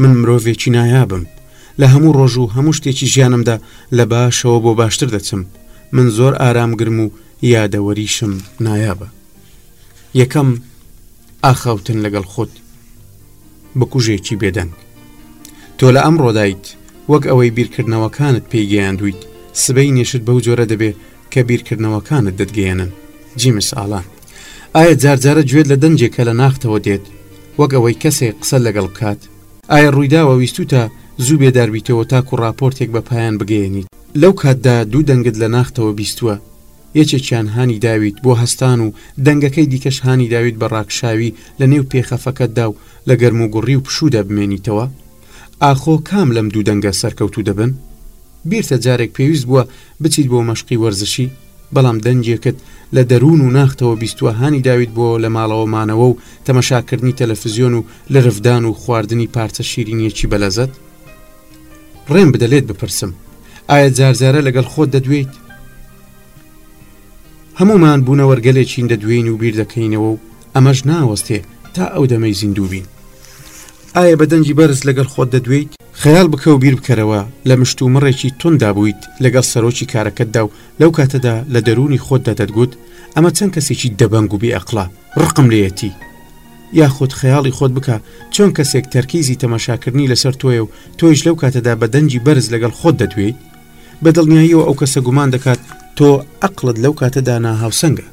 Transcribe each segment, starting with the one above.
من مرۆڤێکی نایابم، لە هەموو ڕۆژ و هەموو شتێکی ژیانمدا لە باشەوە بۆ باشتر دەچم، من زۆر ئارامگرم و یادەوەریشم نایابە. یەکەم، ئاخاوتن لەگەڵ خۆت بکوژێکی بێدەنگ. تۆ لە ئەم ڕۆدایت وەک ئەوەی بیرکردنەوەکانت پێی گەیاندویت سبەی نێشت بەو جۆرە دەبێ کە بیرکردنەوەکانت دەتگەیەنن جیمس ئالان. ئایا جارجارە گوێت لە دەنگێکە لە ناختەوە دێت وەک ئەوەی کەسێک قسە لەگەڵ بکات؟ ئایا ڕویداوە ویستوتە زوو بێداربیتەوە تاکو ڕاپۆرتێک بە پایان بگەیەنیت؟ لەو کاتدا دوو دەنگت لە ناختەوە بیستوە، یەکێکیان هانی داویت بۆ هەستان و دەنگەکەی دیکەش هانی داویت بە ڕاکشاوی لە نێو پێخەفەکەتدا و لە گەرموگوڕی و پشوودا بمێنیتەوە؟ ئاخۆ کام لەم دوو دەنگە سەرکەوتوو دەبن؟ بیرتە جارێک پێویست بووە بچیت بۆ مەشقی وەرزشی بەڵام دەنگێکت لە دەروون و ناختەوە بیستوە هانی داویت بۆ لە ماڵەوە مانەوە و تەمەشاکردنی تەلەفزیۆن و لرفدان و خواردنی پارچە شیرینیەکی بەلەزەت؟ ڕێم بدە لێت بپرسم ئایا جارجارە لەگەڵ خۆت دەدوێیت؟ هەموومان بوونەوەرگەلێکین دەدوێین و بیردەکەینەوە و ئەمەش ناوەستێ تا ئەو دەمەی زیندوو بین ئایا بە دەنگی بەرز لەگەل خۆت دەدوێیت؟ خەیاڵ بکە و بیر بکەرەوە لە مشتومڕێکی تونددا بوویت لەگەڵ سەرۆکی کارەکەتدا و لەو کاتەدا لە دەروونی خۆتدا دەتگوت، ئەمە چەند کەسێکی دەبەنگ و بێئەقڵە، ڕقم لێیەتی! یاخود خەیاڵی خۆت بکە چۆن کەسێک تەرکیزی تەماشاکردنی لەسەر تۆیە و تۆیش لەو کاتەدا بە دەنگی بەرز لەگەڵ خۆت دەدوێیت. بە دڵنیاییەوە ئەو کەسە گومان دەکات تۆ ئەقڵت لەو کاتەدا ناهاوسەنگە.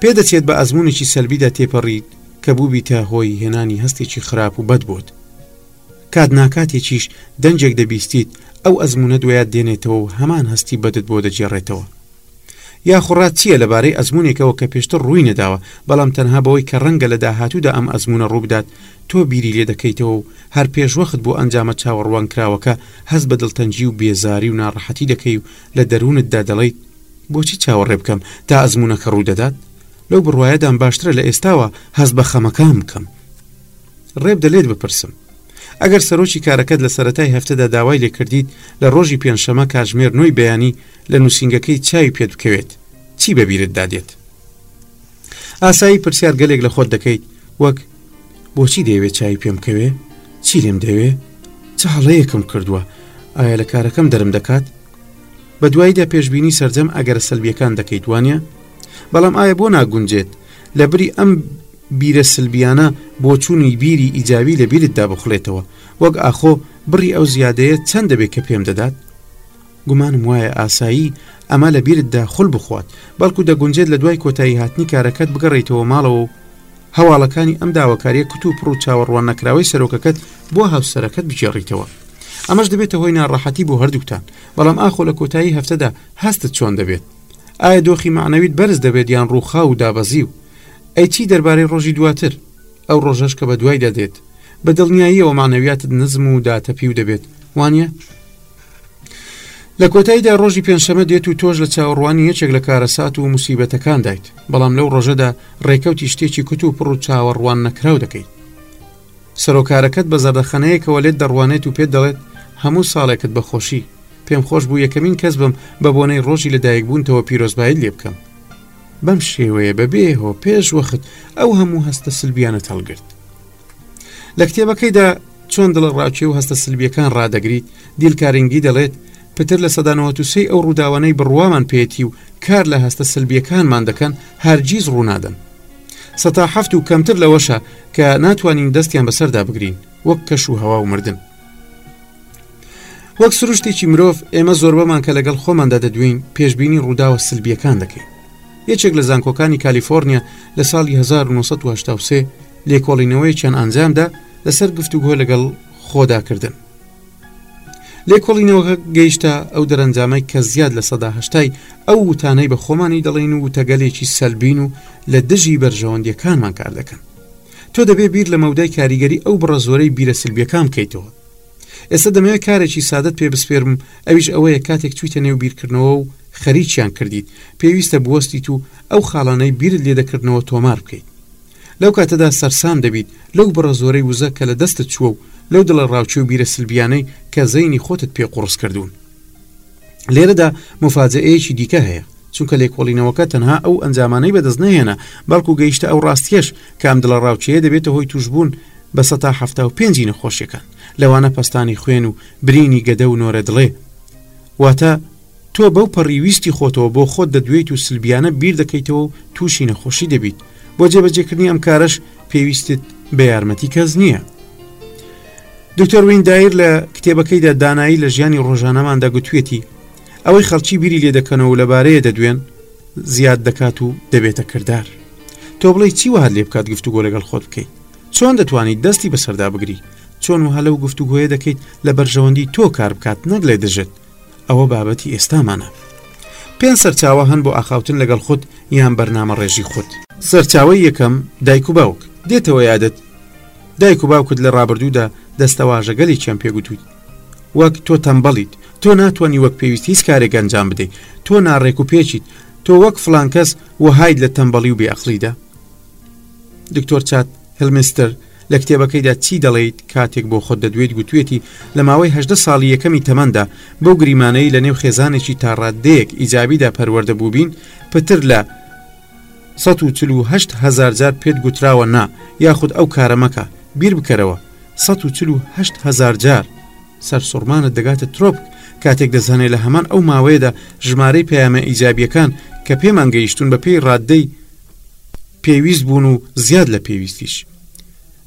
پێدەچێت بە ئەزموونێکی سەلبیدا تێپەڕیت کە بووبیتە هۆی هێنانی هەستێکی خراپ و بەد بۆت کات ناکاتێکیش دەنجێک دەبیستیت ئەو ئەزمونە دوایات دێنێتەوە و هەمان هەستی بەدت بۆ دەگێڕێتەوە یاخڕات چییە لەبارەی ئەزمونێکەوە کە پێشتر ڕووی نەداوە بەڵام تەنها بەوەی کە ڕەنگە لە داهاتوودا ئەم ئەزمونە ڕووبدات تۆ بیری لێ دەکەیتەوە و هەر پێش وەخت بۆ ئەنجامە چاوەڕوان کراوەکە هەست بە دڵتەنگی و بێزاری و ناڕەحەتی دەکەی و لە دەروونتدا دەڵیت بۆچی چاوەڕێ بکەم تا ئەزمونەکە ڕوو دەدات لەو بڕوایەدام باشترە لە ئێستاوە هەست بە خەمەکان بکەم ڕێب دەلێت بپرسم ئەگەر سەرۆکی کارەکەت لە سەتای هەفتەدا داوای لێکردیت لە ڕۆژی پێنجشەمە کاژمێر نۆی بەیانی لە نووسنگەکەی چاوی پێت بکەوێت چی بەبیرت دادێت ئاسایی پرسیار گەلێک لە خۆت دەکەیت وەک بۆچی دەیەوێت چاوی پێم بکەوێ چی لێم دەوێ چ هەڵەیەکم کردووە ئایا لە کارەکەم دەرم دەکات بە دواییدا پێشببینی سرجەم ئەگەرە سەلبیەکان دەکەیت وانە بەڵام ئایا بۆ ناگونجێت لە بری ئەم بیرە سلبیانە بۆ چوونی بیری ئیجاوی لە بیرتدا بخڵێتەوە وەک ئاخۆ بڕی ئەو زیادەیە چەند دەبێت کە پێم دەدات گومانم وایە ئاسایی ئەمە لە بیرتدا خول بخوات بەڵکو دەگونجێت لە دوای کۆتایی هاتنی کارەکەت بگەڕیتەوە ماڵەوە و هەواڵەکانی ئەم داواکاریە کت و پڕ و چاوەڕوان نەکراوی سەرۆکەکەت بۆ هاوسەرەکەت بگێڕیتەوە ئەمەش دەبێتە هۆی ناڕەحەتی بۆ هەردووکتان بەڵام ئاخۆ لە کۆتایی هەفتەدا هەستت چۆن دەبێت ئایا دۆخی مەعنەویت بەرز دەبێت یان ڕووخاو و دابەزیو؟ ئەی چی دەربارەی ڕۆژی دواتر؟ ئەو ڕۆژەش کە بەدوایدا دێت؟ بە دڵنیاییەوە مەعنەویاتت نزم و داتەپیو دەبێت، وانیە؟ لە کۆتاییدا ڕۆژی پێنجشەمە دێت و تۆش لە چاوەڕوانی یەکێک لە کارەسات و موسیبەتەکاندایت، بەڵام لەو ڕۆژەدا ڕێکەوتی شتێکی کوت و پڕ و چاوەڕواننەکراو دەکەیت. سەرۆکارەکەت بە زەردەخەنەیەکەوە لێت دەڕوانێت و پێت دەڵێت هەموو ساڵێکت بە خۆشی پێم خۆش بوو یەکەمین کەس بم بە بۆنەی ڕۆژی لەدایک بوونتەوە پیرۆزبایت لێ بکەم بەم شێوەیە بەبێ هۆ پێش وەخت ئەو هەموو هەستە سلبیانە تەڵگرت لە کتێبەکەیدا چۆن دڵە ڕاکێ و هەستە سلبیەکان ڕدەگریت دیلکارنگی دەڵێت پتر لە سەدانەوەتوسی ئەو ڕووداوانەی بڕوامان پێێتی و کار لە هەستە سلبیەکانمان دەکەن هەرگیز ڕوونادەن سە تا حەفت و کەمتر لەوەشە کە ناتوانین دەستیان بەسەردا بگرین وەک کەش و هەوا و مردن وەک سروشتێکی مرۆڤ ئێمە زۆربەمان کە لەگەڵ خۆماندا دەدوین پێشببینی ڕووداوە سلبیەکان دەکەین یەکێک لە زانکۆکانی کالیفۆرنیا لە ساڵی 1970 لێکۆڵینەوەیەکیان ئەنجامدا لەسەر گفتوگۆ لەگەڵ خۆداکردن لێکۆڵینەوەکە گەیشتە ئەو دەرەنجامەی کە زیاد لە سەدا هەشتای ئەو وتانەی بە خۆمانی دەڵێین و وتەگەلێکی سەلبین و لە دژی بەرژەوەندیەکانمان کار دەکەن تۆ دەبێ بیر لە مەودای کاریگەری ئەو بڕە زۆرەی بیرە سلبیەکان بکەیتەوە ئێستا دەمەوێت کارێکی سادەت پێ بسپێرم ئەویش ئەوەیە کاتێک چویتە نێو بیرکردنەوە و خەریکیان کردیت پێویستە بوەستیت و ئەو خاڵانەی بیرت لێ دەکردنەوە تۆمار بکەیت لەو کاتەدا سەرسام دەبیت لەو بڕە زۆرەی وزە کە لە دەستت چووە و لەو دڵە ڕاوچێ و بیرە سلبیانەی کە زەینی خۆتت پێ قوڕس کردوون. لێرەدا موفاجەئەیەکی دیکە هەیە، چونکە لێکۆڵینەوەکە تەنها ئەو ئەنجامانەی بەدەست نەهێنا، بەڵکو گەیشتە ئەو ڕاستیەش کە ئەم دڵە ڕاوچێیە دەبێتە هۆی تووشبوون بە سەتا حەفتا و پێنج ی نەخۆشیەکان، لەوانە پەستانی خوێن و برینی گەدە و نۆرەدڵێ. واتە، تۆ بەو پەڕی ویستی خۆتەوە بۆ خۆت دەدوێیت و سلبیانە بیر دەکەیتەوە و تووشی نەخۆشی دەبیت، بۆ جێبەجێکردنی ئەم کارەش پێویستت بە یارمەتی کەس نییە. دکتۆر وین دایر لە کتێبەکەیدا دانایی لە ژیانی ڕۆژانەماندا گوتوێتی ئەوەی خەڵکی بیری لێ دەکەنەوە و لەبارەیە دەدوێن زیاد دەکات و دەبێتە کردار تۆ بڵی چی وهات لێ بکات گفتوگۆ لەگەڵ خۆت بکەیت چۆن دەتوانیت دەستی بەسەردا بگری چۆن وهە لەو گفتوگۆیە دەکەیت لە بەرژەوەندی تۆ کار بکات نەک لێ دەژێت ئەوە بابەتی ئێستامانە. پێنج سەرچاوە هەن بۆ ئاخاوتن لەگەڵ خود یان بەرنامەڕێژی خود. سەرچاوەی یەکەم، دایک و باوک. دێتەوە یادت دایک و باوکت لە ڕابردوودا دەستەواژەگەلێکیان پێ گوتوویت. وەک، تۆ تەمبەڵیت، تۆ ناتوانی وەک پێویست هیچ کارێک ئەنجام بدەیت، تۆ ناڕێک و پێچیت، تۆ وەک فڵان کەس وەهایت لە تەمبەڵی و بێئەقڵیدا. دکتۆر چاد هێلمستر لە کتێبەکەیدا چی دەڵێیت کاتێک بۆ خۆت دەدوێیت گوتوویەتی، لە ماوەی هەژدە ساڵی یەکەمی تەمەندا، بەو گریمانەی لە نێو خێزانێکی تا ڕاددەیەک ئیجابیدا پەروەردە بووبین، پتر لە سەد و چل و هەشت هەزار جار پێت گوتراوە نا، یاخود ئەو کارە مەکە. بیر بکەرەوە، سەد و چل و هەشت هەزار جار! سەرسوڕمانت دەگاتە ترۆپک کاتێک دەزانێت لە هەمان ئەو ماوەیەدا ژمارەی پەیامە ئیجابییەکان کە پێمان گەیشتوون بەپێی ڕاددەی، پێویست بوون و زیاد لە پێویستیش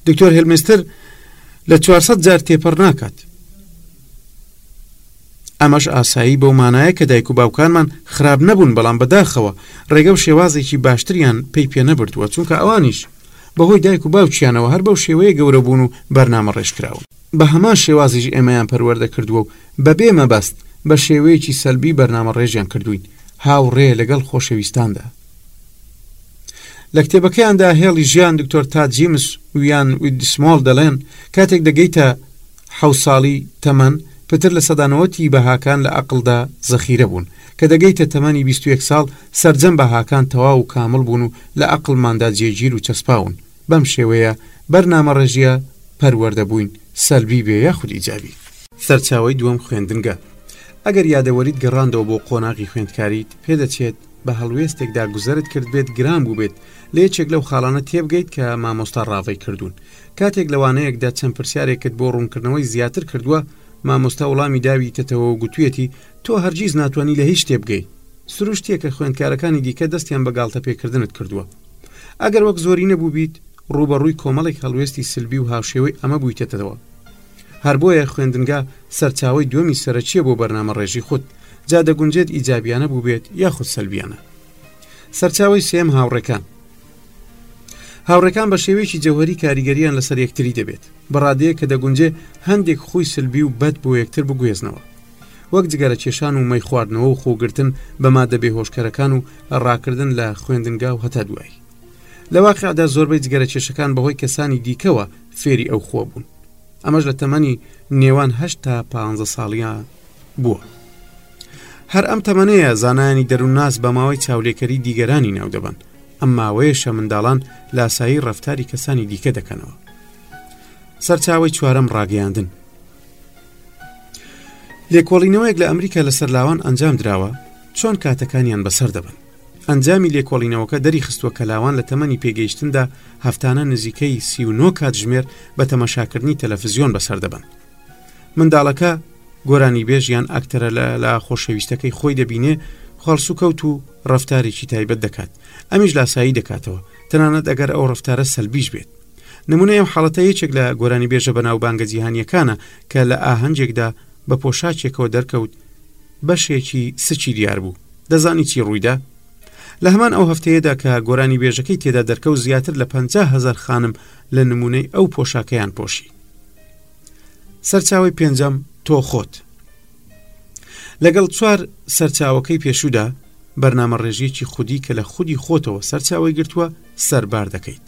دکتۆر هێلمستر لە 400 جار تێپەڕ ناکات ئەمەش ئاسایی بەو مانایە کە دایک و باوکانمان خراب نەبوون بەڵام بەداخەوە ڕێگە و شێوازێکی باشتریان پێی پێ نەبردووە چونکە ئەوانیش بەهۆی دایک و باوکیانەوە هەر بەو شێوەیە گەورە بوون و بەرنامە ڕێژکراون بە هەمان شێوازیش ئێمەیان پەروەەردە کردووە و بەبێ مەبەست بە شێوەیەکی سەلبی بەرنامە ڕێژیان کردوین هاوڕێ لەگەڵ خۆشەویستاندا لە کتێبەکەیاندا هێڵی ژیان دکتۆر تا جیمس ویان ویدسمۆڵ دەڵێن کاتێک دەگەیتە حە ساڵی تەمەن پتر لە سەدانەوەتی بەهاکان لە ئەقڵدا زەخیرە بوون کە دەگەیتە تەمەنی 21 ساڵ سەرجەم بەهاکان تەواو و کامڵ بوون و لە ئەقڵماندا جێگیر و چەسپاون بەم شێوەیە بەرنامەڕێژیە پەروەردە بووین سەلبی بێ یاخود ئیجابی. سەرچاوەی دووەم خوێندنگە ئەگەر یادەوەریت گەڕاندەوە بۆ قۆناغی خوێندکاریت پێدەچێت بە هەڵوێستێکدا گوزەرت کردبێت گران بووبێت لە یەکێک لەو خاڵانە تێبگەیت کە مامۆستا ڕاڤەی کردوون کاتێک لەوانەیەکدا چەند پرسیارێکت بۆ ڕوونکردنەوەی زیاتر کردووە مامۆستا وڵامی داوی تەتەوە و گوتوێتی تۆ هەرگیز ناتوانانی لە هیچ تێبگەی سروشتیە کە خوێندکارەکانی دیکە دەستیان بە گاڵتە پێکردنت کردووە ئەگەر وەک زۆری نەبووبیت ڕووبەڕووی کۆمەڵێک هەڵوێستی سلبی و هاوشێوەی ئەمە بوویتەتەوە هەر بۆیە خوێندنگا سەرچاوەی دووەمی سەرەکیە بۆ بەرنامە ڕێژی خود جا دەگونجێت ئیجابیانە بووبێت یاخود سەلبیانە سەرچاوی سێم هاوڕێکان هاوڕێکان بە شێوەیەکی جەوهری کاریگەریان لەسەر یەکتری دەبێت بەڕادەیە کە دەگونجێ هەندێک خۆی سلبی و بەد بۆ یەکتر بگوێزنەوە وەک جگەرە کێشان و مەی خواردنەوە و خۆگرتن بەما دەبێ هۆشکەرەکان و ڕاکردن لە خوێندنگا و هەتا دوایی لە واقعدا زۆربەی جگەرە کێشەکان بەهۆی کەسانی دیکەوە فێری ئەو خۆ بوون ئەمەش لە تەمەنی نێوان هەشت تا پ ساڵیان بووە هەر ئەم تەمەەیە زانانی دەروونناس بە ماوەی چاولێکەری دیگەرانی ناو دەبن ئەم ماوەیەشە منداڵان لاسایی ڕفتاری کەسانی دیکە دەکەنەوە سەرچاوی چوارەم ڕاگەیاندن لێکۆڵینەوەیەک لە ئەمریکا لەسەر لاوان ئەنجام دراوە چۆن کاتەکانیان بەسەر دەبن ئەنجامی لێکۆڵینەوەکە دەریخستووە کە لاوان لە تەمەنی پێگەیشتندا هەفتانە نزیکەی سی و نۆ کاتژمێر بە تەماشاکردنی تەلەفزیۆن بەسەر دەبن منداڵەکە گۆرانی بێژیان ئەکتەرە لە لا خۆشەویستەکەی خۆی دەبینێ خاڵسوکەوت و ڕفتارێکی تایبەت دەکات ئەمیش لاسایی دەکاتەوە تەنانەت ئەگەر ئەو ڕفتارە سەلبیش بێت نمونەی ئەم حاڵەتە یەکێک لە گۆرانی بێژە بەناو بانگە جیهانیەکانە کە لە ئاهەنجێکدا بە پۆشاچێکەوە دەرکەوت بەشێکی سکی دیار بوو دەزانی چی ڕوویدا لە هەمان ئەو هەفتەیەدا کە گۆرانی بێژەکەی تێدا دەرکەوت زیاتر لە 500هزار خانم لە نمونەی ئەو پۆشاکەیان پۆشی سەرچاوی پێنجەم تۆ خۆت لەگەڵ چوار سەرچاوەکەی پێشودا بەرنامە ڕێژیەکی خودی کە لە خودی خۆتەوە سەرچاوی گرتووە سەربار دەکەیت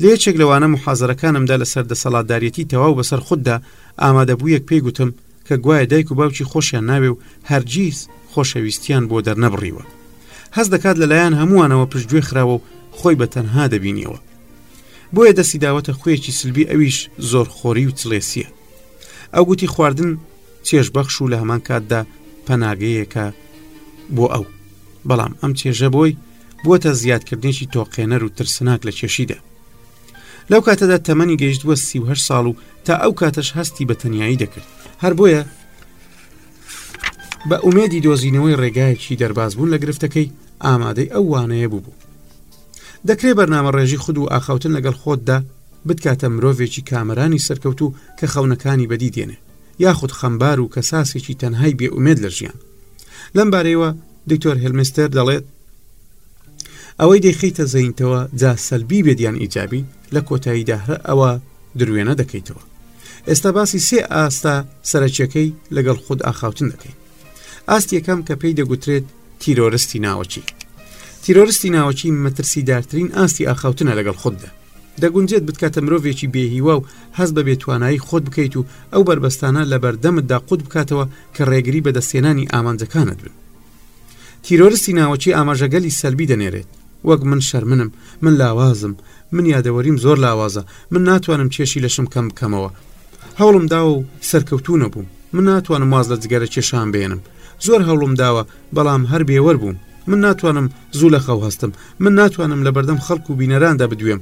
لێچێک لەوانە محازرەکانمدا لەسەر دەسەڵاتدارەتی تەواو بەسەر خوددا ئامادەبوویەک پێی گوتم کە گوایە دایک و باوکی خۆشیان ناوێ و هەرگیز خۆشەویستیان بۆ دەرنەبڕیوە هەست دەکات لەلایەن هەمووانەوە پشتگوێ خراوە و خۆی بە تەنها دەبینیەوە بۆیە دەستی داوەتە خویەکی سلبی ئەویش زۆر خۆری و چلێسیە ئەو گوتی خواردن چێژبەخش و لە هەمان کاتدا پەناگەیەکە بۆ ئەو بەڵام ئەم چێژە بۆی بووە زیادکردنێکی تۆقێنەر و ترسناک لە کێشیدا لەو کاتەدا تەمەنی گەیشتووە سیه ساڵ و تا ئەو کاتەش هەستی بە تەنایی دەکرد هەر بۆیە بە ئومێدی دۆزینەوەی ڕێگایەکی دەربازبوون لە گرفتەکەی ئامادەی ئەو وانەیە بوو بوو دەکرێت بەرنامە ڕێژی خود و ئاخاوتن لەگەڵ خۆتدا بتکاتە مرۆڤێکی کامەرانی سەرکەوت و کە خەونەکانی بەدی دێنێ یاخود خەمبار و کەساسێکی تەنهای بێ ئومێد لە ژیان لەم بارەیەوە دکتۆر هلمستەر دەڵێت ئەوەی دەیخەیتە زەینتەوە جا سەلبی بێت یان ئیجابی لە کۆتاییدا هەر ئەوە دروێنە دەکەیتەوە ئێستا باسی سێ ئاستا سەرەکیەکەی لەگەڵ خود ئاخاوتن دەکەین ئاست یەکەم کە پێی دەگوترێت تیرۆرستی ناوەچی تیرۆرستی ناوەچی مەترسیدارترین ئاستی ئاخاوتنە لەگەڵ خوددا دەگونجێت بتکاتە مرۆڤێکی بێهیوا و هەز بە بێتوانایی خۆت بکەیت و ئەو بربەستانە لە بەردەمتدا قوت بکاتەوە کە ڕێگری بەدەستێنانی ئامانجەکانت بن تیرۆرستی ناوەکی ئاماژەگەلی سەلبی دەنێرێت وەک من شەرمنم من لاوازم من یادەوەریم زۆر لاوازە من ناتوانم کێشی لەشم کەم بکەمەوە هەوڵم داوە و سەرکەوتو نەبووم من ناتوانم واز لە جگەرە کێشان بێنم زۆر هەوڵم داوە بەڵام هەر بێوەر بووم من ناتوانم زوو لە خەو هەستم من ناتوانم لە بەردەم خەڵک و بینەراندا بدوێم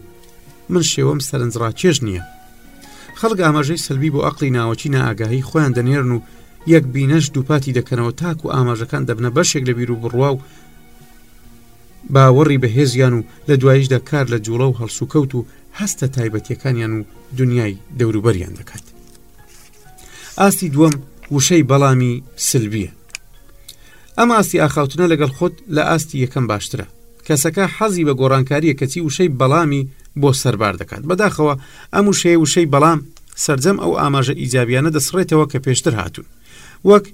من شێوەم سەرنجڕاکێش نییە خەڵک ئاماژەی سەلبی بۆ ئەقلی ناوەکی نائگاهی خۆیان دەنێرن و یەک بینەش دووپاتی دەکەنەوە تاکو و ئاماژەکان دەبنە بەشێک لە بیر و بڕوا و باوەڕی بەهێزیان و لە دواییشدا کار لە جوڵە و هەڵسوکەوت و هەستە تایبەتیەکانیان و دنیای دەوروبەریان دەکات ئاستی دووەم وشەی بەڵامی سلبیە ئەم ئاستی ئاخاوتنە لەگەڵ خۆت لە ئاستی یەکەم باشترە کەسەکە حەزی بە گۆڕانکاریە کەچی وشەی بەڵامی بۆ سەربار دەکات بەداخەوە ئەم وشەیە وشەی بەڵام سرجەم ئەو ئاماژە ئیجابیانە دەسڕێتەوە کە پێشتر هاتوون وەک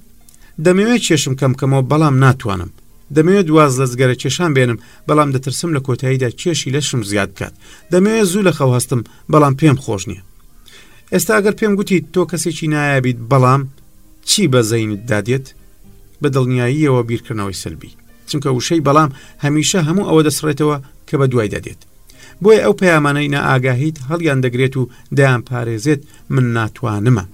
دەمەوێت کێشم کەم کەمەوە بەڵام ناتوانم دەمەوێت واز لە زگەرە کێشان بێنم بەڵام دەترسم لە کۆتاییدا کێشی لەشم زیاد بکات دەمەوێت زوو لە خەو هەستم بەڵام پێم خۆش نییە ئێستا گەر پێم گوتیت تۆ کەسێکی نایابیت بەڵام چی بە زەینتدا دێت؟ بە دڵنیاییەوە بیرکردنەوەی سەلبی چونکە وشەی بەڵام هەمیشە هەموو ئەوە دەسڕێتەوە کە بە دوایدا دێت بۆیە ئەو پەیامانەی نائاگاهیت هەڵیان دەگرێت و دەیان پارێزێت من ناتوانمە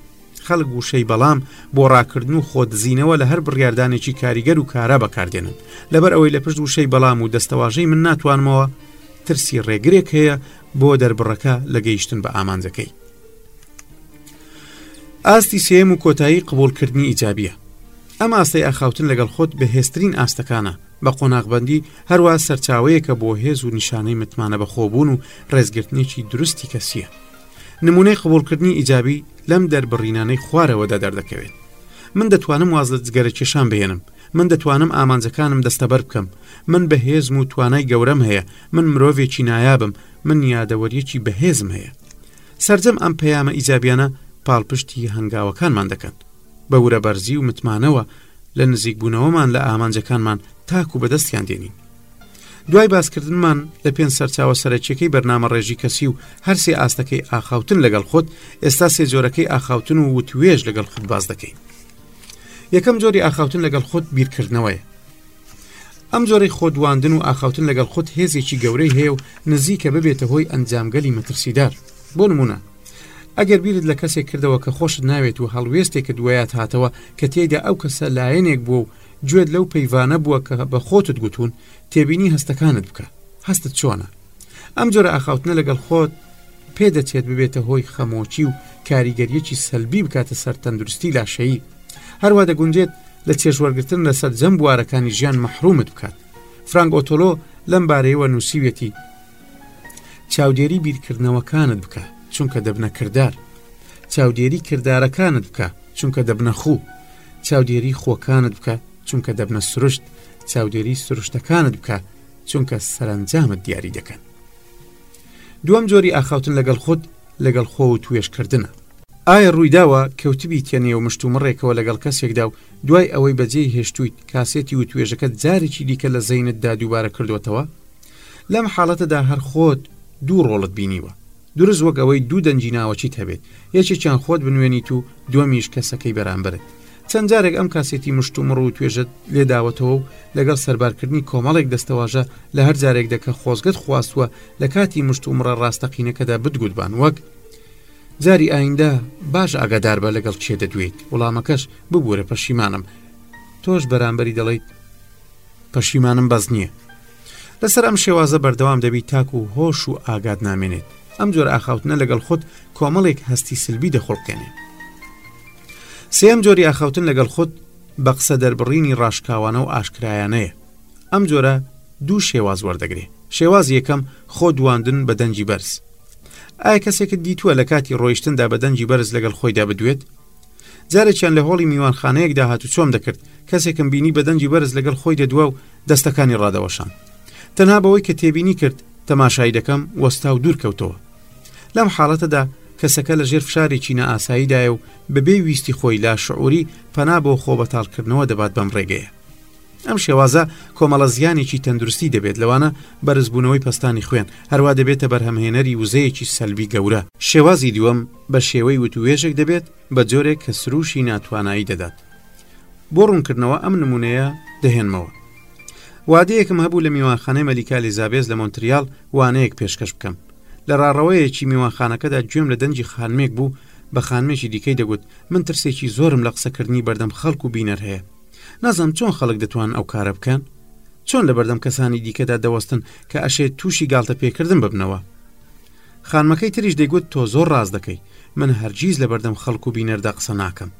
خەڵک وشەی بەڵام بۆ ڕاکردن و خۆدزینەوە لە هەر بڕاردانێکی کاریگەر و کارا بەکاردێنن لەبەر ئەوەی لە پشت وشەی بەڵام و دەستەواژەی من ناتوانمەوە ترسی ڕێگرێک هەیە بۆ دەربڕەکە لە گەیشتن بە ئامانجەکەی ئاستی سێم و کۆتایی قبولکردنی ئیجابیە ئەم ئاستەی ئاخاوتن لەگەڵ خۆت بەهێسترین ئاستەکانە بە قۆناغبندی هەروە سەرچاوەیەکە بۆ هێز و نیشانەی متمانە بەخۆبوون و ڕێزگرتنێکی دروستی کەسیە نمونەی قبولکردنی ئیجابی لەم دەربڕینانەی خوارەوەدا دەردەکەوێت من دەتوانم واز لە جگەرە کێشان بێنم من دەتوانم ئامانجەکانم دەستەبەر بکەم من بەهێزم و توانای گەورەم هەیە من مرۆڤێکی نایابم من یادەوەریەکی بەهێزم هەیە سەرجەم ئەم پەیامە ئیجابیانە پاڵپشتی هەنگاوەکانمان دەکەن بە ورە بەرزی و متمانەوە لە نزیکبوونەوەمان لە ئامانجەکانمان تاکو بەدەستیان دێنین دوای باسکردنمان لە پێنج سەرچاوە سەرەکیەکەی بەرنامە ڕێژی کەسی و هەرسێ ئاستەکەی ئاخاوتن لەگەڵ خۆت ئێستا سێ جۆرەکەی ئاخاوتن و وتوێژ لەگەڵ خود باز دەکەین یەکەم جۆری ئاخاوتن لەگەڵ خۆت بیرکردنەوەیە ئەم جۆرەی خۆدواندن و ئاخاوتن لەگەڵ خۆت هێزێکی گەورەی هەیە و نزیکە ببێتە هۆی ئەنجامگەلی مەترسیدار بۆ نمونە ئەگەر بیرت لە کەسێک کردەوە کە خۆشت ناوێت و هەڵوێستێکت ویات هاتەوە کە تێیدا ئەو کەسە لایەنێک بووە و گوێت لەو پەیڤانە بووە کە بە خۆتت گوتون تێبینی هەستەکانت بکە هەستت چۆنە ئەم جۆرە ئاخاوتنە لەگەڵ خۆت پێدەچێت ببێتە هۆی خەمۆکی و کاریگەریەکی سەلبی بکاتە سەر تەندروستی لاشەیی هەروە دەگونجێت لە چێژوەرگتن لە سەرجەم بوارەکانی ژیان مەحرومت بکات فرانک ئۆتۆلۆ لەم بارەیەوە نووسیویەتی چاودێری بیرکردنەوەکانت بکە چونکە دەبنە کردار چاودێری کردارەکانت بکە چونکە دەبنە خوو چاودێری خۆکانت بکە چونکە دەبنە سروشت چاودێری سروشتەکانت بکە چونکە سەرنجامت دیاری دەکەن دوم جۆری ئاخاوتن لەگەڵ خۆت لەگەڵ خۆ و توێشکردنە ئایا ڕوویداوە کەوتبیتیە نێو مشتومڕێکەوە لەگەڵ کەسێکدا و دوای ئەوەی بەجێی هێشتوویت کاسێتی وتوێژەکەت جارێکی دیکە لە زەینتدا دووبارە کردووەتەوە؟ لەم حاڵەتەدا هەر خۆت دوو ڕۆڵت بینیوە، دورست وەک ئەوەی دوو دەنگی ناوەکیت هەبێت، یەکێکیان خۆت بنوێنیت و دووەمیش کەسەکەی بەرامبەرت. چەند جارێک ئەم کاسێتی مشتومڕ و وتوێژەت لێ داوەتەوە و لەگەڵ سەربارکردنی کۆمەڵێک دەستەواژە لە هەر جارێکدا کە خۆزگەت خواستووە لە کاتی مشتومڕە ڕاستەقینەکەدا بتگوتبان وەک جاری ئایندە باش ئاگاداربە لەگەڵ کێ دەدوێیت وڵامەکەش ببوورە پەشیمانم تۆش بەرامبەری دەڵیت پەشیمانم بەس نییە لەسەر ئەم شێوازە بەردەوام دەبی تاک و هۆش و ئاگات نامێنێت ئەم جۆر ئاخاوتنە لەگەڵ خۆت کۆمەڵێک هەستی سلبی دەخڵقێنێ سێم جۆری ئاخاوتن لەگەڵ خۆت بە قسە دەربڕینی ڕاشکاوانە و ئاشکرایانەیە ئەم جۆرە دوو شێواز وەردەگرێ شێواز یەکەم خۆ دواندن بە دەنگی بەرز ئایا کەسێکت دیتووە لە کاتی ڕۆیشتندا بە دەنگی بەرز لەگەڵ خۆیدا بدوێت؟ جارێکیان لە هۆڵی میوانخانەیەکدا هاتو چۆم دەکرد کەسێکم بینی بە دەنگی بەرز لەگەڵ خۆی دەدوا و دەستەکانی ڕادەوەشان تەنها بەوەی کە تێبینی کرد تەماشای دەکەم وەستا و دوورکەوتەوە لەم حاڵەتەدا کەسەکە لە ژێر فشارێکی نائاساییدایە و بەبێ ویستی خۆی لا شعوری پەنا بۆ خۆ بەتاڵکردنەوە دەبات بەم ڕێگەیە ئەم شێوازە کۆمەڵە زیانێکی تەندروستی دەبێت لەوانە بەرزبوونەوەی پەستانی خوێن هەروە دەبێتە بەرهەمهێنەری وزەیەکی سەلبی گەورە شێوازی دووەم بە شێوەی وتوێژێک دەبێت بە جۆرێک کە سروشی ناتوانایی دەدات بۆ ڕوونکردنەوە ئەم نمونەیە دەهێنمەوە وادەیەکم هەبوو لە میوانخانەی مەلیکا لیزابێز لە مۆنتریال وانەیەک پێشکەش بکەم لە ڕاڕەوەیەکی میوانخانەکەدا گوێم لە دەنجی خانمێک بوو بە خانمێکی دیکەی دەگوت من ترسێکی زۆرم لە قسەکردنی بەردەم خەڵک و بینەر هەیە نازانم چۆن خەڵک دەتوانن ئەو کارە بکەن؟ چۆن لەبەردەم کەسانی دیکەدا دەوەستن کە ئەشێ تووشی گاڵتە پێکردن ببنەوە؟ خانمەکەی تریش دەیگوت تۆ زۆر ڕاست دەکەی من هەرگیز لەبەردەم خەڵک و بینەردا قسە ناکەم.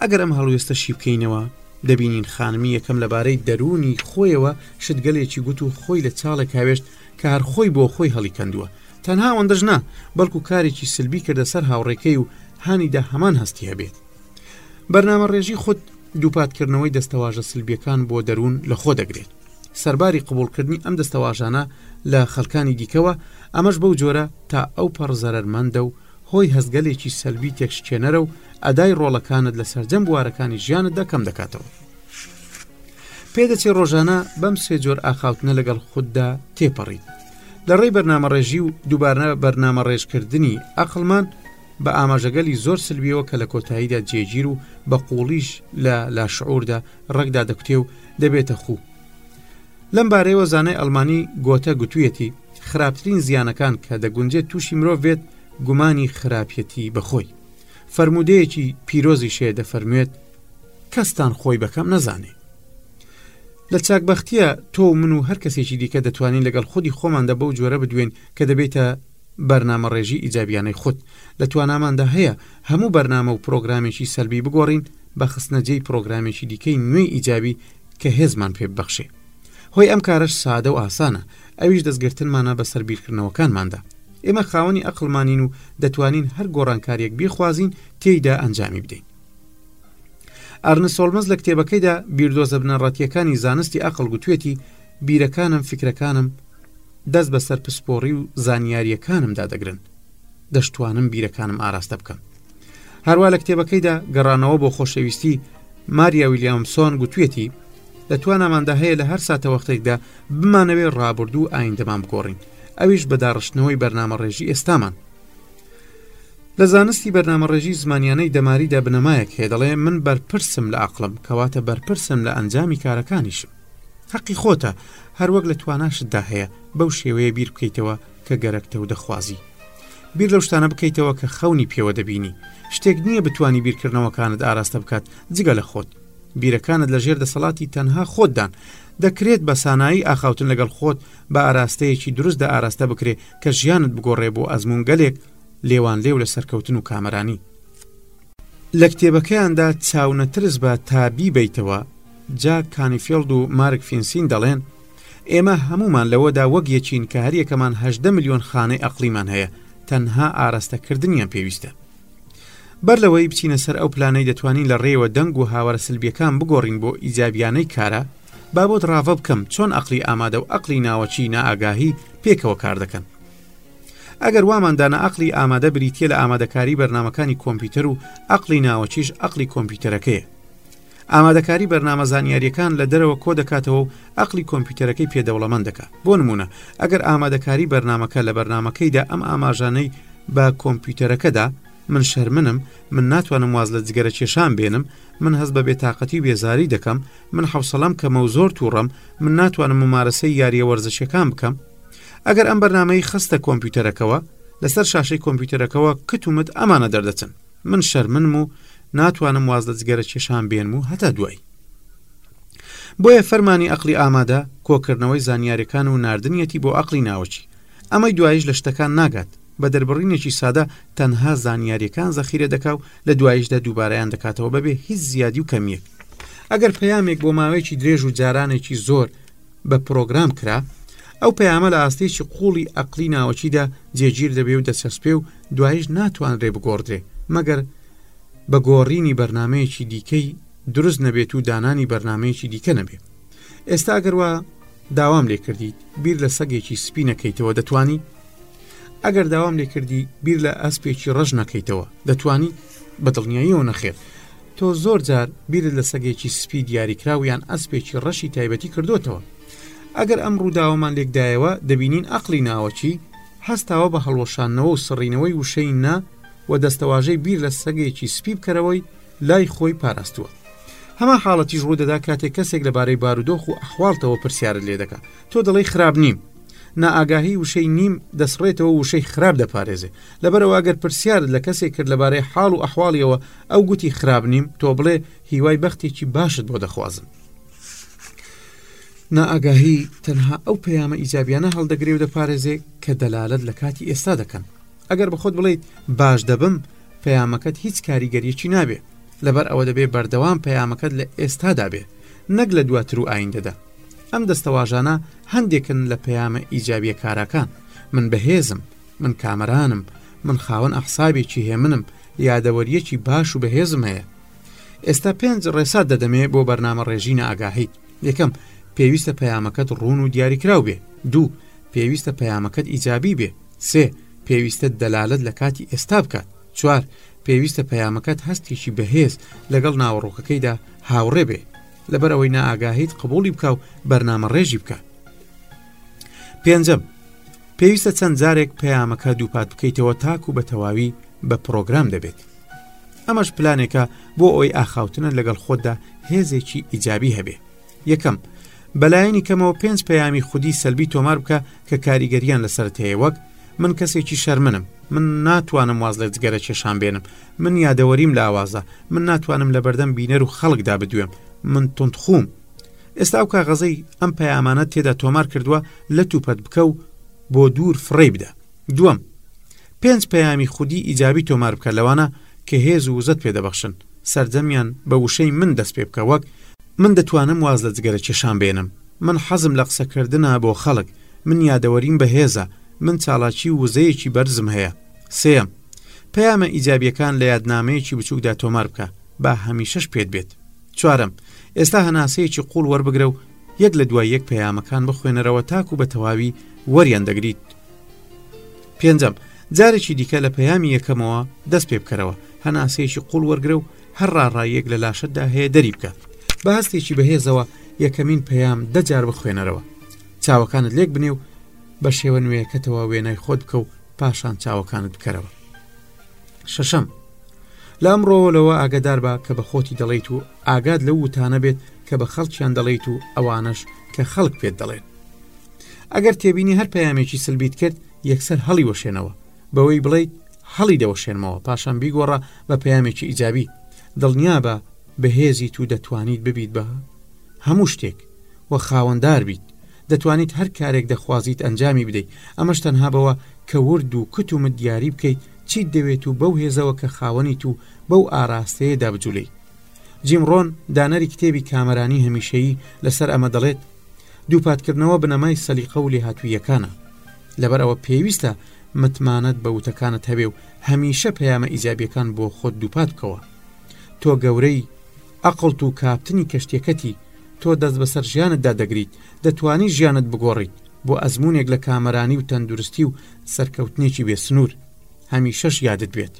ئەگەر ئەم هەڵوێستە شی بکەینەوە دەبینین خانمی یەکەم لەبارەی دەروونی خۆیەوە شتگەلێکی گوت و خۆی لە چاڵێک هاوێشت کە هەر خۆی بۆ خۆی هەڵی کەندووە تەنها ئەوەندەش نا بەڵکو کارێکی سلبی کردە سەر هاوڕێکەی و هانیدا هەمان هەستی هەبێت بەرنامەڕێژی خود دووپاتکردنەوەی دەستەواژە سلبیەکان بۆ دەروون لە خۆ دەگرێت سەرباری قبولکردنی ئەم دەستەواژانە لە خەلکانی دیکەوە ئەمەش بەو جۆرە تا ئەو پەڕ زەرمەندە و هۆی هەستگەلێکی سەلبی تێکشکێنەرە و ئەدای ڕۆڵەکانت لە سەرجەم بوارەکانی ژیانت دەکەم دەکاتەوە پێدەچێ ڕۆژانە بەم سێ جۆر ئاخاوتنە لەگەڵ خوددا تێپەڕیت لە ڕێی بەرنامە ڕێژی و دووبارە بەرنامە ڕێژکردنی ئەقلمان بە ئاماژەگەلی زۆر سلبیەوە کە لە کۆتاییدا جێگیر و بە قووڵیش لە لاشعوردا ڕەگدا دەکوتێ و دەبێتە خوو. لەم بارەیەوە زانای ئەڵمانی گۆتە گوتوویەتی، خراپترین زیانەکان کە دەگونجێت تووشی مرۆڤ بێت گومانی خراپیەتی بە خۆی. فەرموودەیەکی پیرۆزیش هەیە دەفەرموێت، کەستان خۆی بە کەم نەزانێ. لە چاکبەختییە تۆ و من و هەر کەسێکی دیکە دەتوانین لەگەڵ خودی خۆماندا بەو جۆرە بدوێین کە دەبێتە بەرنامەڕێژی ئیجابیانەی خود، لە تواناماندا هەیە هەموو بەرنامە و پرۆگرامێکی سەلبی بگۆڕین بە خستنە جێی پرۆگرامێکی دیکەی نوێی ئیجابی کە هێزمان پێ ببەخشێ. هۆی ئەم کارەش سادە و ئاسانە، ئەویش دەستگرتنمانە بەسەر بیرکردنەوەکانماندا. ئێمە خاوەنی ئەقڵمانین و دەتوانین هەر گۆڕانکارییەک بیخوازین تێیدا ئەنجامی بدەین. ئەرنست هۆڵمز لە کتێبەکەیدا بیردۆزە بنەڕەتییەکانی زانستی ئەقڵ گوتوێتی بیرەکانم، فکرەکانم، دەست بەسەر پسپۆڕی و زانیارییەکانمدا دەگرن دەشتوانم بیرەکانم ئاراستە بکەم هەروە لە کتێبەکەیدا گەڕانەوە بۆ خۆشەویستی ماریا ویلیامسۆن گوتوێتی لە تواناماندا هەیە لە هەر ساتەوەختێکدا بمانەوێ ڕابردوو ئایندەمان بگۆڕین ئەویش بە داڕشتنەوەی بەرنامە ڕێژی ئێستامان لە زانستی بەرنامە ڕێژی زمانیانەی دەماریدا بنەمایەک هەیە دەڵێ من بەرپرسم لە ئەقلم کەواتە بەرپرسم لە ئەنجامی کارەکانیشم هەقی خۆتە هەروەک لە تواناشتدا هەیە بەو شێوەیە بیر بکەیتەوە کە گەرەکتە و دەخوازی بیر لەو شتانە بکەیتەوە کە خەونی پێوە دەبینی شتێک نییە بتانی بیرکردنەوەکانت ئاراستە بکات جگە لە خۆت بیرەکانت لە ژێر دەسەڵاتی تەنها خۆتدان دەکرێت بە سانایی ئاخاوتن لەگەڵ خۆت بە ئاراستەیەکی دروستدا ئاراستە بکرێ کە ژیانت بگۆڕێ بۆ ئەزمونگەلێک لێوان لێو لە سەرکەوتن و کامەرانی لە کتێبەکەیاندا چاونەترس بە تا بیبیتەوە جاک کانیفیڵد و مارک فینسین دەڵێن، ئێمە هەموومان لەوەدا وەک یەکین کە هەریەکەمان هەژدە ملیۆن خانەی ئەقڵیمان هەیە، تەنها ئاراستەکردنیان پێویستە. بەر لەوەی بچینە سەر ئەو پلانەی دەتوانین لە ڕێیەوە دەنگ و هاوارە سلبیەکان بگۆڕین بۆ ئیجابیانەی کارا، با بۆت ڕاڤە بکەم چۆن ئەقڵی ئامادە و ئەقڵی ناوەکی نائاگاهی پێکەوە کاردەکەن. ئەگەر وامان دانا ئەقڵی ئامادە بریتیە لە ئامادەکاری بەرنامەکانی کۆمپیوتەر و ئەقڵی ناوەکیش ئەقڵی کۆمپیوتەرەکەیە. ئامادەکاری بەرنامە زانیارییەکان لە دەرەوە کۆ دەکاتەوە و ئەقڵی کۆمپیوتەرەکەی پێ دەوڵەمەند دەکات بۆ نمونە ئەگەر ئامادەکاری بەرنمەکە لە بەرنمەکەیدا ئەم ئاماژانەی بە کۆمپیوتەرەکەدا من شەرمنم من ناتوانم واز لە جگەرە کێشان بێنم من هەز بە بێتاقەتی و بێزاری دەکەم من حوسەڵم کەمە و زۆر تووڕم من ناتوانم ممارەسەی یاریە وەرزشەکان بکەم ئەگەر ئەم بەرنمەی خستە کۆمپیوتەرەکەەوە لەسەر شاشەی کۆمپیوتەرەکەەوە کتومت ئەمانە دەردەچن من شەرمنم و ناتوانم واز لە جگەرە کێشان بێنم و هەتا دوایی بۆیە فەرمانی ئەقلی ئامادە کۆکردنەوەی زانیارەکان و نردنیەتی بۆ ئەقلی ناوەکی ئەمەی دوایش لە شتەکان ناگات بە دەربڕینێکی سادە تەنها زانیاریەکان زەخیرە دەکا و لە دوایشدا دووبارەیان دەکاتەوە بەبێ هیچ زیادی و کەمیەک ئەگەر پەیامێک بۆ ماوەیەکی درێژ و جارانێکی زۆر بە پرۆگرام کرا، ئەو پەیامە لە ئاستێکی قووڵی ئەقڵی ناوەکیدا جێگیر دەبێ و دەچەسپێ و دوایش ناتوانرێ بگۆڕدرێ، مەگەر بە گۆڕینی بەرنامەیەکی دیکەی دروست نەبێت و دانانی بەرنامەیەکی دیکە نەبێ. ئێستا گەر وا داوام لێ کردیت بیر لە سەگێکی سپی نەکەیتەوە دەتانی؟ ئەگەر داوام لێ کردی بیر لە ئەسپێکی ڕەش نەکەیتەوە دەتانی بە دڵنیاییەوە نەخێت. تۆ زۆر جار بیرت لە سەگێکی سپی دیاریکراو یان ئەسپێکی ڕەشی تایبەتی کردوتەوە ئەگەر ئەم ڕووداوەمان لێکدایەوە دەبینین ئەقلی ناوەکی هەستاوە بە هەڵوەشانەوە و سڕینەوەی وشەی نا و دەستەواژەی بیر لە سەگێکی سپی بکەرەوەی لای خۆی پاراستووە هەما حاڵەتیش ڕوودەدا کاتێک کەسێک لەبارەی بارودۆخ و ئەحواڵتەوە پرسیارت لێ دەکە تۆ دەڵێی خراپ نیم. نائاگاهی وشەی نیم دەسڕێتەوە وشەی خراپ دەپارێزێ لەبەرەوە ئەگەر پرسیارت لە کەسێک کرد لەبارەی حاڵ و ئەحواڵیەوە ئەو گوتی خراپ نیم تۆ بڵێ هیوای بەختێکی باشت بۆ دەخوازم. نائاگاهی تەنها ئەو پەیامە ئیجابیانە هەڵدەگرێ و دەپارێزێ کە دەلالت لە کاتی ئێستا دەکەن ئەگەر بەخۆت بڵیت باش دەبم پەیامەکەت هیچ کاریگەریەکی نابێ لەبەر ئەوە دەبێ بەردەوام پەیامەکەت لە ئێستادا بێ نەک لە دواتر و ئایندەدا ئەم دەستەواژانە هەندێکن لە پەیامە ئیجابیە کاراکان من بەهێزم من کامەرانم من خاوەن ئەحسابێکی هێمنم یادەوەریەکی باش و بەهێزم هەیە ئێستا پێنج ڕێسا دەدەمێ بۆ بەرنامە ڕێژینە ئاگاهیت یەکەم پێویستە پەیامەکەت ڕوون و دیاریکراو بێ دوو پێویستە پەیامەکەت ئیجابی بێ سێ پێویستە دەلالت لە کاتی ئێستا بکات چوار پێویستە پەیامەکەت هەستێکی بەهێز لەگەڵ ناوەڕۆکەکەیدا هاوڕێ بێ لەبەر ئەوەی نائگاهیت قبولی بکە و بەرنامە ڕێژی بکە پێنجەم پێویستە چەند جارێک پەیامەکە دووپات بکەیتەوە تاکو بە تەواوی بە پرۆگرام دەبێت ئەمەش پلانێکە بۆ ئەوی ئاخاوتنە لەگەڵ خۆتدا هێزێکی ئیجابی هەبێ یەکەم بەلایەنی کەمەوە پێنج پەیامی خودی سەلبی تۆمار بکە کە کاریگەریان لەسەر هەیە وەک من کەسێکی شەرمنم من ناتوانم واز لە جگەرە کێشان بێنم من یادەوەریم لاوازە من ناتوانم لەبەردەم بینەر و خەڵکدا بدوێم من تونندخووم ئێستا ئەو کاغەزەی ئەم پەیامانە تێدا تۆمار کردووە لە توپەت بکە و بۆ دوور فڕی بدە دووەم پێنج پەیامی خودی ئیجابی تۆمار بکە لەوانە کە هێز و وزەت پێدەبەخشن سرجەمیان بە وشەی من دەست پێ بکە وەک من دەتوانم واز لە جگەرە کێشان بێنم من حەزم لە قسەکردە بۆ خەڵک من یادەوەریم بەهێزە من چاڵاکی و وزەیەکی بەرزم هەیە سێم پەیامە ئیجابیەکان لە یادنامەیەکی بچووکدا تۆمار بکە با هەمیشەش پێت بێت چوارم ئێستا هەناسەیەکی قوڵ وەربگرە و یەک لە دوای یەک پەیامەکان بخوێنەرەوە تاکو بە تەواوی وەریان دەگریت پێنجەم جارێکی دیکە لە پەیامی یەکەمەوە دەست پێ بکەرەوە هەناسەیەکی قوڵ وەرگرە و هەر ڕاڕاییەک لە لاشتدا هەیە دەری بکە بە هەستێکی بەهێزەوە یەکەمین پەیام دەجار بخوێنەرەوە چاوەکانت لێک بنێ و بە شێوە نوێیەکەتەوە وێنای خۆت بکە و پاشان چاوەکانت بکەرەوە شەشەم لە ئەمڕۆوە لەوە ئاگدار بە کە بە خۆتی دەڵیت و ئاگاد لە وتانە بێت کە بە خەڵکیان دەڵیت و ئەوانەش کە خەڵک پێت دەڵێت ئەگەر تێبینی هەر پەیامێکی سلبیت کرد یەکسەر هەڵی وەشێنەوە بەوەی بڵیت هەڵی دەوەشێنمەوە پاشان بیگۆڕە بە پەیامێکی ئیجابی دڵنیا بە بەهێزیت و دەتوانیت ببیت بە هەموو شتێک و خاوەندار بیت دەتوانیت هەر کارێک دەخوازیت ئەنجامی بدەیت، ئەمەش تەنها بەوە کە ورد و کت و مت دیاری بکەیت چیت دەوێت و بەو هێزەوە کە خاوەنیت و بەو ئاراستەیەدا بجولێی. جیم ڕۆن، دانەری کتێبی کامەرانی هەمیشەیی لەسەر ئەمە دەڵێت، دووپاتکردنەوە بنەمای سەلیقە و لێهاتووییەکانە. لەبەر ئەوە پێویستە متمانەت بە وتەکانت هەبێ و هەمیشە پەیامە ئیجابییەکان بۆ خۆت دووپات بکەوە. تۆ گەورەی، ئەقڵت و کاپتنی کەشتیەکەتی تۆ دەست بەسەر ژیانتدا دەگریت دەتوانی ژیانت بگۆڕیت بۆ ئەزمونێک لە کامەرانی و تەندروستی و سەرکەوتنێکی بێ سنور هەمیشەش یادت بێت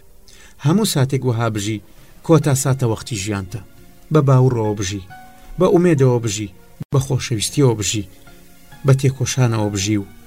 هەموو ساتێک وەها بژی کۆتا ساتەوەختی ژیانتە بە باوڕەوە بژی بە ئومێدەوە بژی بە خۆشەویستیەوە بژی بە تێکۆشانەوە بژی و